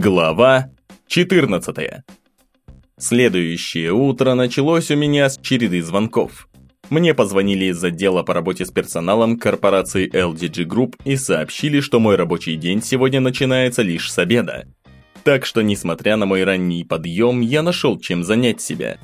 Глава 14. Следующее утро началось у меня с череды звонков. Мне позвонили из отдела по работе с персоналом корпорации LDG Group и сообщили, что мой рабочий день сегодня начинается лишь с обеда. Так что, несмотря на мой ранний подъем, я нашел чем занять себя.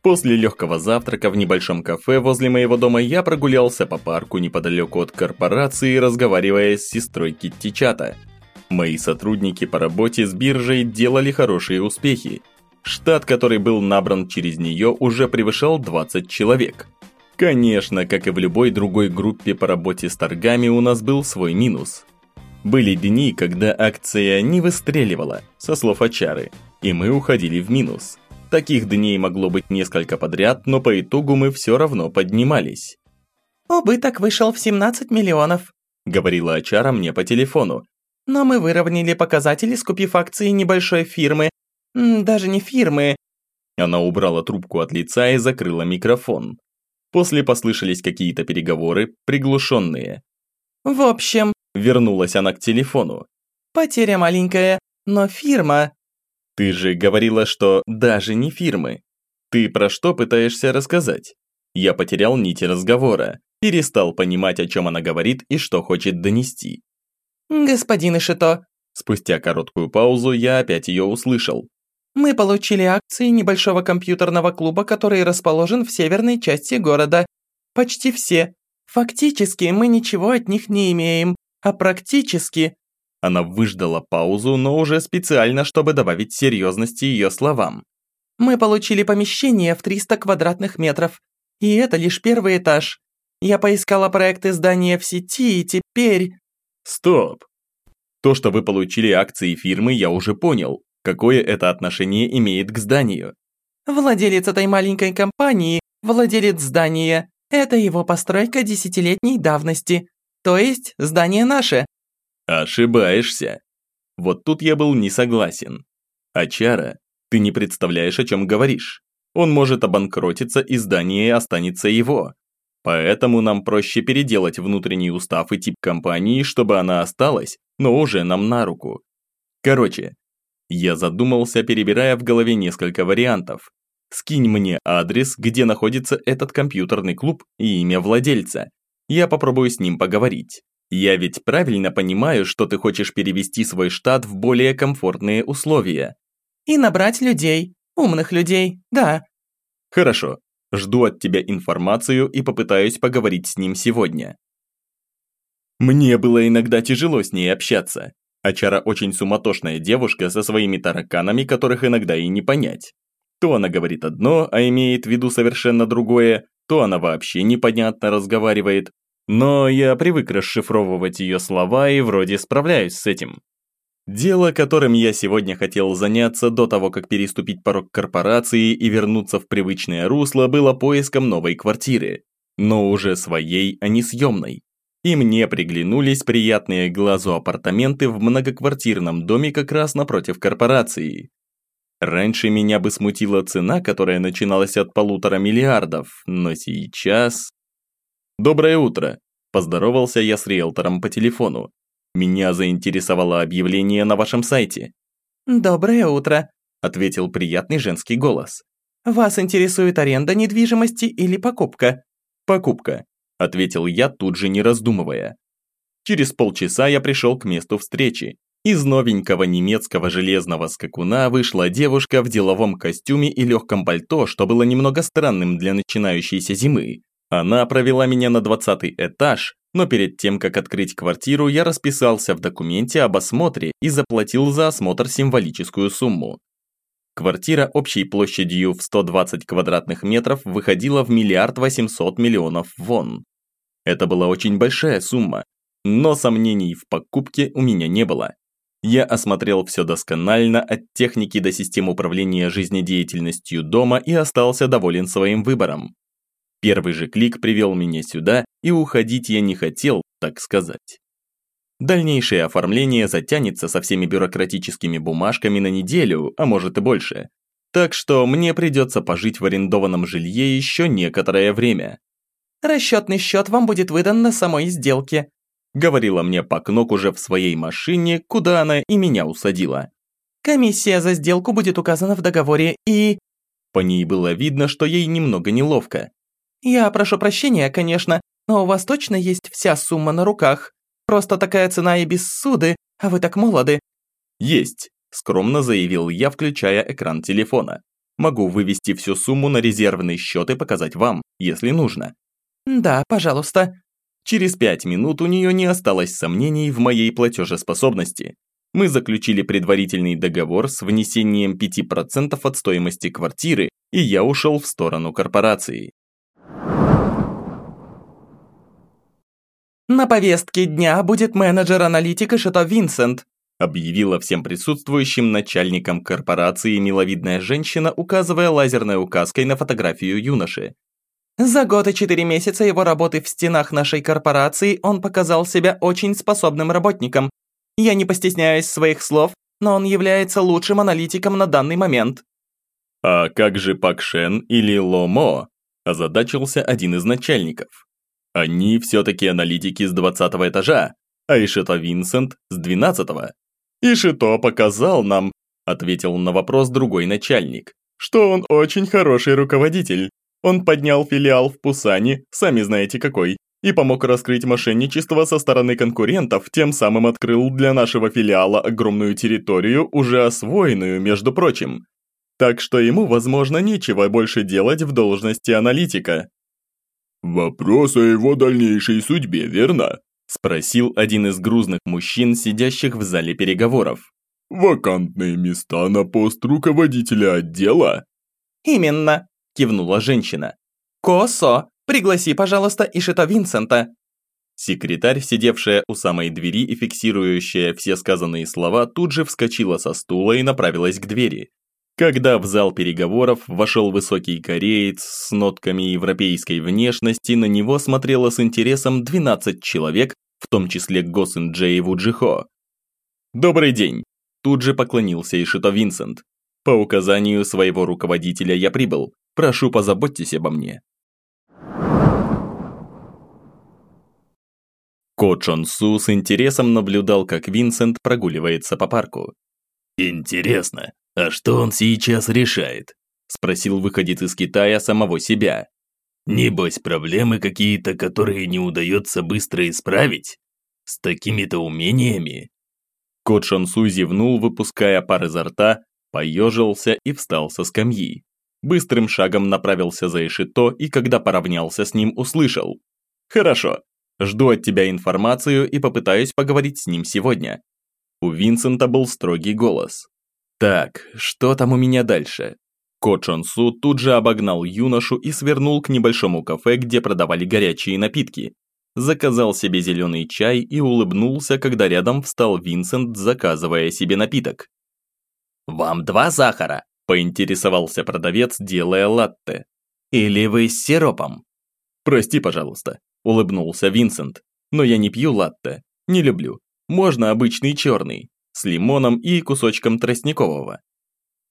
После легкого завтрака в небольшом кафе возле моего дома я прогулялся по парку неподалеку от корпорации, разговаривая с сестрой Китти Чата – Мои сотрудники по работе с биржей делали хорошие успехи. Штат, который был набран через нее, уже превышал 20 человек. Конечно, как и в любой другой группе по работе с торгами, у нас был свой минус. Были дни, когда акция не выстреливала, со слов Ачары, и мы уходили в минус. Таких дней могло быть несколько подряд, но по итогу мы все равно поднимались. «Убыток вышел в 17 миллионов», — говорила Ачара мне по телефону, но мы выровняли показатели, скупив акции небольшой фирмы. Даже не фирмы. Она убрала трубку от лица и закрыла микрофон. После послышались какие-то переговоры, приглушенные. В общем, вернулась она к телефону. Потеря маленькая, но фирма. Ты же говорила, что даже не фирмы. Ты про что пытаешься рассказать? Я потерял нити разговора, перестал понимать, о чем она говорит и что хочет донести. «Господин Ишито!» Спустя короткую паузу я опять ее услышал. «Мы получили акции небольшого компьютерного клуба, который расположен в северной части города. Почти все. Фактически мы ничего от них не имеем, а практически...» Она выждала паузу, но уже специально, чтобы добавить серьезности ее словам. «Мы получили помещение в 300 квадратных метров, и это лишь первый этаж. Я поискала проекты здания в сети, и теперь...» Стоп! То, что вы получили акции фирмы, я уже понял. Какое это отношение имеет к зданию? Владелец этой маленькой компании, владелец здания, это его постройка десятилетней давности. То есть, здание наше. Ошибаешься. Вот тут я был не согласен. Ачара, ты не представляешь, о чем говоришь. Он может обанкротиться, и здание останется его. Поэтому нам проще переделать внутренний устав и тип компании, чтобы она осталась, но уже нам на руку. Короче, я задумался, перебирая в голове несколько вариантов. Скинь мне адрес, где находится этот компьютерный клуб и имя владельца. Я попробую с ним поговорить. Я ведь правильно понимаю, что ты хочешь перевести свой штат в более комфортные условия. И набрать людей, умных людей, да. Хорошо, Жду от тебя информацию и попытаюсь поговорить с ним сегодня. Мне было иногда тяжело с ней общаться. Ачара очень суматошная девушка со своими тараканами, которых иногда и не понять. То она говорит одно, а имеет в виду совершенно другое, то она вообще непонятно разговаривает. Но я привык расшифровывать ее слова и вроде справляюсь с этим. Дело, которым я сегодня хотел заняться до того, как переступить порог корпорации и вернуться в привычное русло, было поиском новой квартиры. Но уже своей, а не съемной. И мне приглянулись приятные глазу апартаменты в многоквартирном доме как раз напротив корпорации. Раньше меня бы смутила цена, которая начиналась от полутора миллиардов, но сейчас... «Доброе утро!» – поздоровался я с риэлтором по телефону. Меня заинтересовало объявление на вашем сайте». «Доброе утро», – ответил приятный женский голос. «Вас интересует аренда недвижимости или покупка?» «Покупка», – ответил я, тут же не раздумывая. Через полчаса я пришел к месту встречи. Из новенького немецкого железного скакуна вышла девушка в деловом костюме и легком пальто, что было немного странным для начинающейся зимы. Она провела меня на двадцатый этаж, но перед тем, как открыть квартиру, я расписался в документе об осмотре и заплатил за осмотр символическую сумму. Квартира общей площадью в 120 квадратных метров выходила в миллиард 800 миллионов вон. Это была очень большая сумма, но сомнений в покупке у меня не было. Я осмотрел все досконально от техники до систем управления жизнедеятельностью дома и остался доволен своим выбором. Первый же клик привел меня сюда, и уходить я не хотел, так сказать. Дальнейшее оформление затянется со всеми бюрократическими бумажками на неделю, а может и больше. Так что мне придется пожить в арендованном жилье еще некоторое время. «Расчетный счет вам будет выдан на самой сделке», говорила мне Пакнок уже в своей машине, куда она и меня усадила. Комиссия за сделку будет указана в договоре и...» По ней было видно, что ей немного неловко. «Я прошу прощения, конечно, но у вас точно есть вся сумма на руках. Просто такая цена и без суды, а вы так молоды». «Есть», – скромно заявил я, включая экран телефона. «Могу вывести всю сумму на резервный счет и показать вам, если нужно». «Да, пожалуйста». Через пять минут у нее не осталось сомнений в моей платежеспособности мы заключили предварительный договор с внесением 5% от стоимости квартиры, и я ушел в сторону корпорации. «На повестке дня будет менеджер-аналитик Ишито Винсент», объявила всем присутствующим начальником корпорации миловидная женщина, указывая лазерной указкой на фотографию юноши. За год и четыре месяца его работы в стенах нашей корпорации он показал себя очень способным работником, я не постесняюсь своих слов, но он является лучшим аналитиком на данный момент». «А как же Пак Шен или Ло Мо?» – озадачился один из начальников. «Они все-таки аналитики с 20 этажа, а Ишито Винсент с 12 -го. «Ишито показал нам», – ответил на вопрос другой начальник, «что он очень хороший руководитель. Он поднял филиал в Пусане, сами знаете какой, и помог раскрыть мошенничество со стороны конкурентов, тем самым открыл для нашего филиала огромную территорию, уже освоенную, между прочим. Так что ему, возможно, нечего больше делать в должности аналитика. «Вопрос о его дальнейшей судьбе, верно?» – спросил один из грузных мужчин, сидящих в зале переговоров. «Вакантные места на пост руководителя отдела?» «Именно», – кивнула женщина. «Косо, Пригласи, пожалуйста, Ишито Винсента». Секретарь, сидевшая у самой двери и фиксирующая все сказанные слова, тут же вскочила со стула и направилась к двери. Когда в зал переговоров вошел высокий кореец с нотками европейской внешности, на него смотрело с интересом 12 человек, в том числе Госин Джей Вуджихо. «Добрый день!» Тут же поклонился Ишито Винсент. «По указанию своего руководителя я прибыл. Прошу, позаботьтесь обо мне». Ко Чон Су с интересом наблюдал, как Винсент прогуливается по парку. «Интересно, а что он сейчас решает?» – спросил выходец из Китая самого себя. «Небось, проблемы какие-то, которые не удается быстро исправить? С такими-то умениями?» Ко Чон Су зевнул, выпуская пар изо рта, поежился и встал со скамьи. Быстрым шагом направился за Ишито и когда поравнялся с ним, услышал. «Хорошо, Жду от тебя информацию и попытаюсь поговорить с ним сегодня». У Винсента был строгий голос. «Так, что там у меня дальше?» Ко Чон Су тут же обогнал юношу и свернул к небольшому кафе, где продавали горячие напитки. Заказал себе зеленый чай и улыбнулся, когда рядом встал Винсент, заказывая себе напиток. «Вам два сахара?» – поинтересовался продавец, делая латте. «Или вы с сиропом?» «Прости, пожалуйста, улыбнулся Винсент. «Но я не пью латте. Не люблю. Можно обычный черный, с лимоном и кусочком тростникового».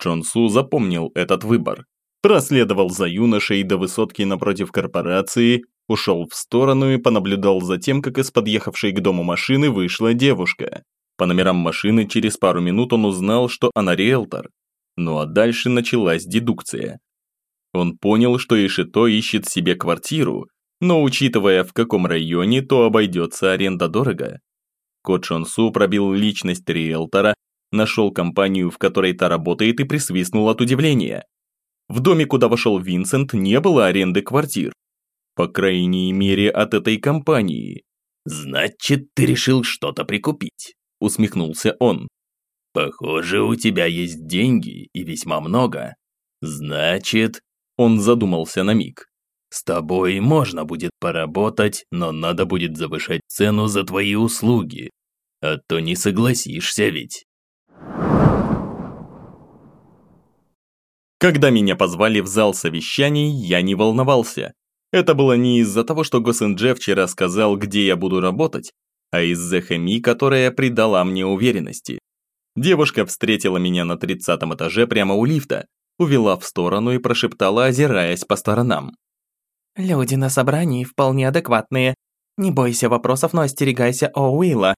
Чон Су запомнил этот выбор. Проследовал за юношей до высотки напротив корпорации, ушел в сторону и понаблюдал за тем, как из подъехавшей к дому машины вышла девушка. По номерам машины через пару минут он узнал, что она риэлтор. Ну а дальше началась дедукция. Он понял, что Ишито ищет себе квартиру, но учитывая в каком районе, то обойдется аренда дорого. Кот Шонсу пробил личность риэлтора, нашел компанию, в которой та работает и присвистнул от удивления. В доме, куда вошел Винсент, не было аренды квартир. По крайней мере, от этой компании. «Значит, ты решил что-то прикупить», – усмехнулся он. «Похоже, у тебя есть деньги и весьма много. Значит...» Он задумался на миг. С тобой можно будет поработать, но надо будет завышать цену за твои услуги. А то не согласишься ведь. Когда меня позвали в зал совещаний, я не волновался. Это было не из-за того, что Госиндже вчера сказал, где я буду работать, а из-за хами, которая придала мне уверенности. Девушка встретила меня на тридцатом этаже прямо у лифта, увела в сторону и прошептала, озираясь по сторонам. Люди на собрании вполне адекватные. Не бойся вопросов, но остерегайся Оуилла.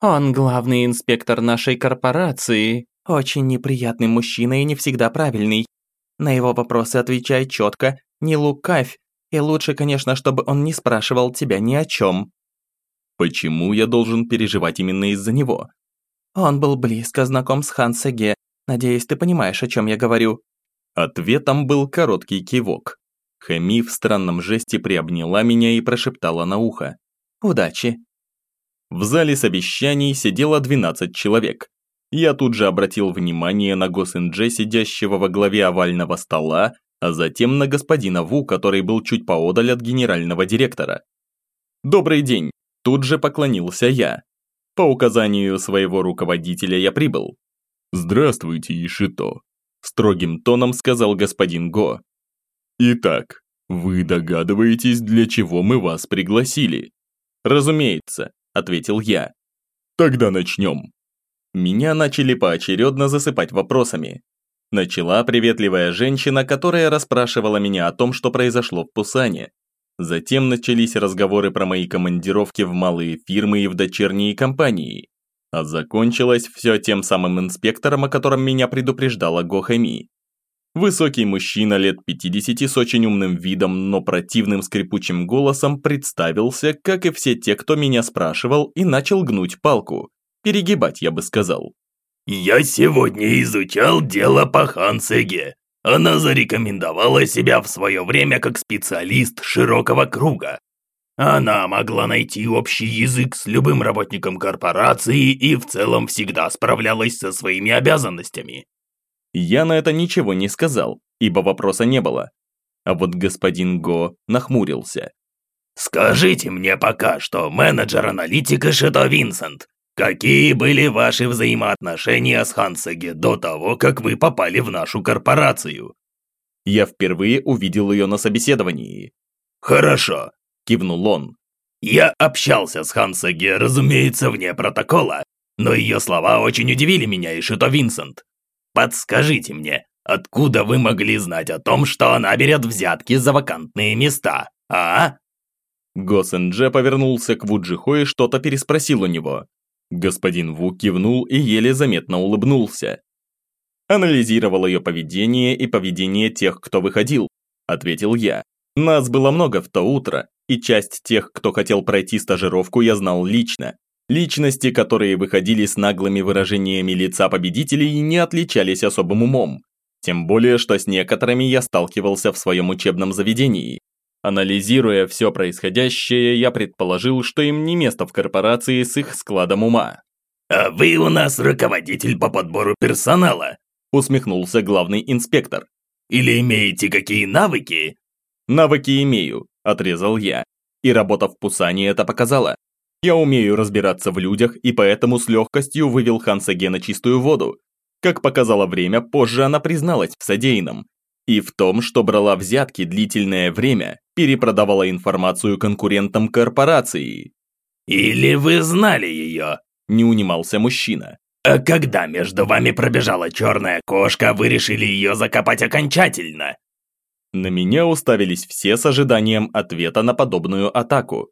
Он главный инспектор нашей корпорации. Очень неприятный мужчина и не всегда правильный. На его вопросы отвечай четко, не лукавь, и лучше, конечно, чтобы он не спрашивал тебя ни о чем. Почему я должен переживать именно из-за него? Он был близко знаком с Хан Сеге. Надеюсь, ты понимаешь, о чем я говорю. Ответом был короткий кивок. Хэми в странном жесте приобняла меня и прошептала на ухо. «Удачи!» В зале совещаний сидело 12 человек. Я тут же обратил внимание на Госиндже, сидящего во главе овального стола, а затем на господина Ву, который был чуть поодаль от генерального директора. «Добрый день!» – тут же поклонился я. По указанию своего руководителя я прибыл. «Здравствуйте, Ишито», – строгим тоном сказал господин Го. «Итак, вы догадываетесь, для чего мы вас пригласили?» «Разумеется», – ответил я. «Тогда начнем». Меня начали поочередно засыпать вопросами. Начала приветливая женщина, которая расспрашивала меня о том, что произошло в Пусане. Затем начались разговоры про мои командировки в малые фирмы и в дочерние компании. А закончилось все тем самым инспектором, о котором меня предупреждала Гохами. Высокий мужчина лет 50 с очень умным видом, но противным скрипучим голосом представился, как и все те, кто меня спрашивал, и начал гнуть палку. Перегибать, я бы сказал. «Я сегодня изучал дело по Хансеге. Она зарекомендовала себя в свое время как специалист широкого круга. Она могла найти общий язык с любым работником корпорации и в целом всегда справлялась со своими обязанностями. Я на это ничего не сказал, ибо вопроса не было. А вот господин Го нахмурился. «Скажите мне пока, что менеджер аналитика Шито Винсент. Какие были ваши взаимоотношения с Хансеге до того, как вы попали в нашу корпорацию?» Я впервые увидел ее на собеседовании. «Хорошо», – кивнул он. «Я общался с Хансеге, разумеется, вне протокола, но ее слова очень удивили меня и Шито Винсент. Подскажите мне, откуда вы могли знать о том, что она берет взятки за вакантные места, а?» Госендже повернулся к Вуджихо и что-то переспросил у него. Господин Ву кивнул и еле заметно улыбнулся. Анализировал ее поведение и поведение тех, кто выходил, ответил я. Нас было много в то утро, и часть тех, кто хотел пройти стажировку, я знал лично. Личности, которые выходили с наглыми выражениями лица победителей, не отличались особым умом. Тем более, что с некоторыми я сталкивался в своем учебном заведении. Анализируя все происходящее, я предположил, что им не место в корпорации с их складом ума. «А вы у нас руководитель по подбору персонала», усмехнулся главный инспектор. «Или имеете какие навыки?» «Навыки имею», отрезал я. И работа в Пусане это показала. Я умею разбираться в людях и поэтому с легкостью вывел Хансаге на чистую воду. Как показало время, позже она призналась в содеянном и в том, что брала взятки длительное время, перепродавала информацию конкурентам корпорации. «Или вы знали ее?» – не унимался мужчина. «А когда между вами пробежала черная кошка, вы решили ее закопать окончательно?» На меня уставились все с ожиданием ответа на подобную атаку.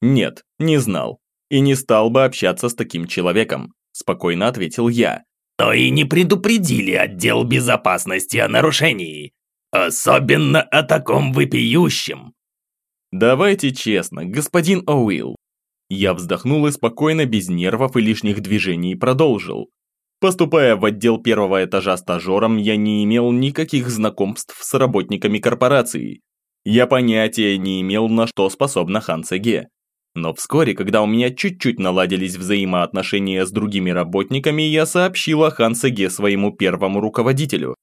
Нет, не знал. И не стал бы общаться с таким человеком, спокойно ответил я. Но и не предупредили отдел безопасности о нарушении. Особенно о таком выпиющем. Давайте честно, господин Оуилл. Я вздохнул и спокойно, без нервов и лишних движений продолжил. Поступая в отдел первого этажа стажером, я не имел никаких знакомств с работниками корпорации. Я понятия не имел, на что способна Хан Цеге. Но вскоре, когда у меня чуть-чуть наладились взаимоотношения с другими работниками, я сообщил о Хан Цеге своему первому руководителю.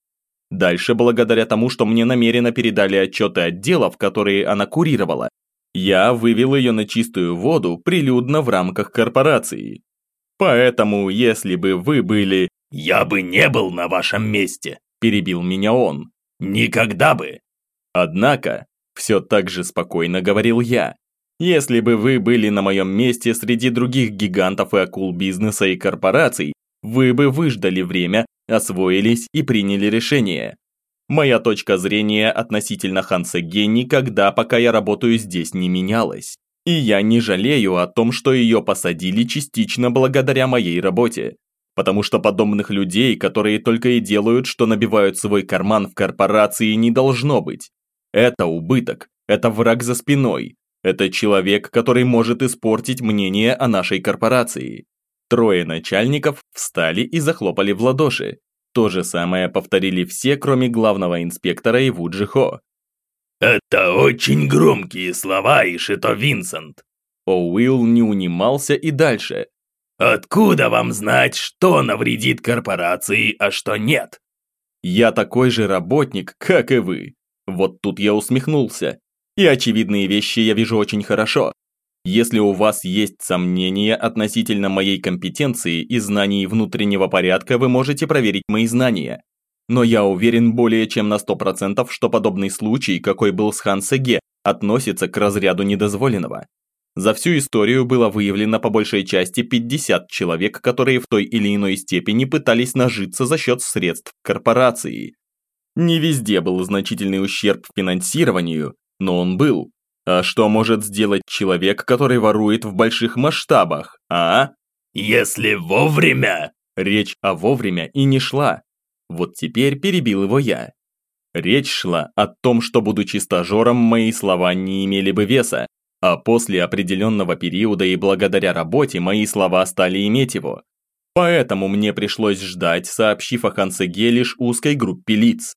Дальше, благодаря тому, что мне намеренно передали отчеты отделов, которые она курировала, я вывел ее на чистую воду прилюдно в рамках корпорации. Поэтому, если бы вы были... «Я бы не был на вашем месте», – перебил меня он. «Никогда бы». Однако, все так же спокойно говорил я, если бы вы были на моем месте среди других гигантов и акул бизнеса и корпораций, вы бы выждали время, освоились и приняли решение. Моя точка зрения относительно Хансеге никогда, пока я работаю здесь, не менялась. И я не жалею о том, что ее посадили частично благодаря моей работе. Потому что подобных людей, которые только и делают, что набивают свой карман в корпорации, не должно быть. Это убыток, это враг за спиной, это человек, который может испортить мнение о нашей корпорации. Трое начальников встали и захлопали в ладоши. То же самое повторили все, кроме главного инспектора Ивуджи Хо. «Это очень громкие слова, Ишито Винсент!» Оуилл не унимался и дальше. «Откуда вам знать, что навредит корпорации, а что нет?» «Я такой же работник, как и вы». Вот тут я усмехнулся. И очевидные вещи я вижу очень хорошо. Если у вас есть сомнения относительно моей компетенции и знаний внутреннего порядка, вы можете проверить мои знания. Но я уверен более чем на 100%, что подобный случай, какой был с Хан Сеге, относится к разряду недозволенного. За всю историю было выявлено по большей части 50 человек, которые в той или иной степени пытались нажиться за счет средств корпорации. Не везде был значительный ущерб финансированию, но он был. А что может сделать человек, который ворует в больших масштабах, а? Если вовремя. Речь о вовремя и не шла. Вот теперь перебил его я. Речь шла о том, что будучи стажером, мои слова не имели бы веса, а после определенного периода и благодаря работе мои слова стали иметь его. Поэтому мне пришлось ждать, сообщив о Хансеге лишь узкой группе лиц.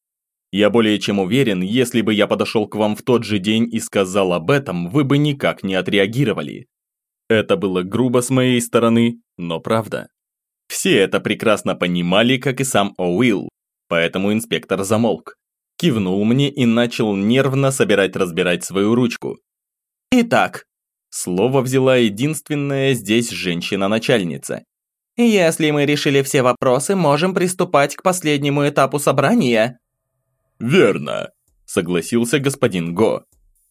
Я более чем уверен, если бы я подошел к вам в тот же день и сказал об этом, вы бы никак не отреагировали. Это было грубо с моей стороны, но правда. Все это прекрасно понимали, как и сам Оуилл, поэтому инспектор замолк. Кивнул мне и начал нервно собирать-разбирать свою ручку. Итак, слово взяла единственная здесь женщина-начальница. Если мы решили все вопросы, можем приступать к последнему этапу собрания. Верно, согласился господин Го.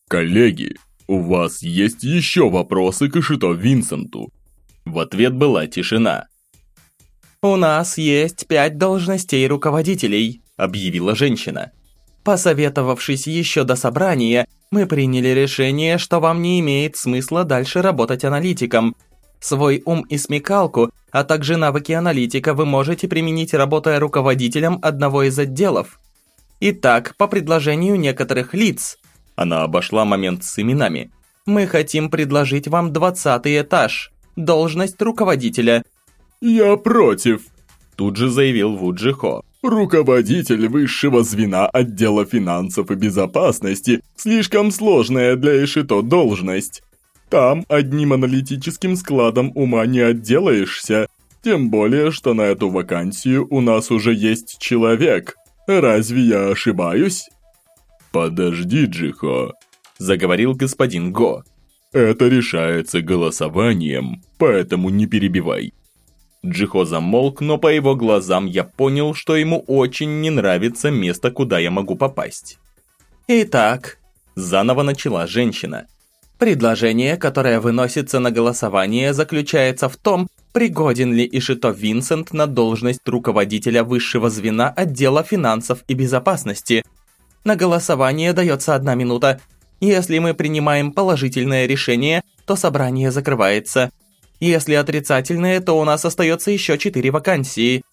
Коллеги, у вас есть еще вопросы к Ишито Винсенту? В ответ была тишина. «У нас есть пять должностей руководителей», – объявила женщина. Посоветовавшись еще до собрания, мы приняли решение, что вам не имеет смысла дальше работать аналитиком. Свой ум и смекалку, а также навыки аналитика вы можете применить, работая руководителем одного из отделов. Итак, по предложению некоторых лиц, она обошла момент с именами, мы хотим предложить вам двадцатый этаж, должность руководителя. «Я против», тут же заявил Вуджихо. Руководитель высшего звена отдела финансов и безопасности – слишком сложная для Ишито должность. Там одним аналитическим складом ума не отделаешься, тем более, что на эту вакансию у нас уже есть человек. Разве я ошибаюсь? Подожди, Джихо, заговорил господин Го. Это решается голосованием, поэтому не перебивай. Джихо замолк, но по его глазам я понял, что ему очень не нравится место, куда я могу попасть. «Итак», – заново начала женщина. «Предложение, которое выносится на голосование, заключается в том, пригоден ли Ишито Винсент на должность руководителя высшего звена отдела финансов и безопасности. На голосование дается одна минута. Если мы принимаем положительное решение, то собрание закрывается. Если отрицательное, то у нас остается еще четыре вакансии.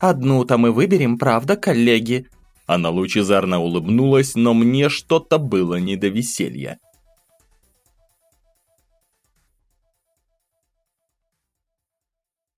Одну-то мы выберем, правда, коллеги?» Она лучезарно улыбнулась, но мне что-то было не до веселья.